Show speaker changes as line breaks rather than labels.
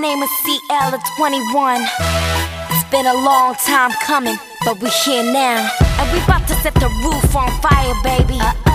name is CL of 2NE1. It's been a long time coming, but we here now. And we about to set the roof on fire, baby.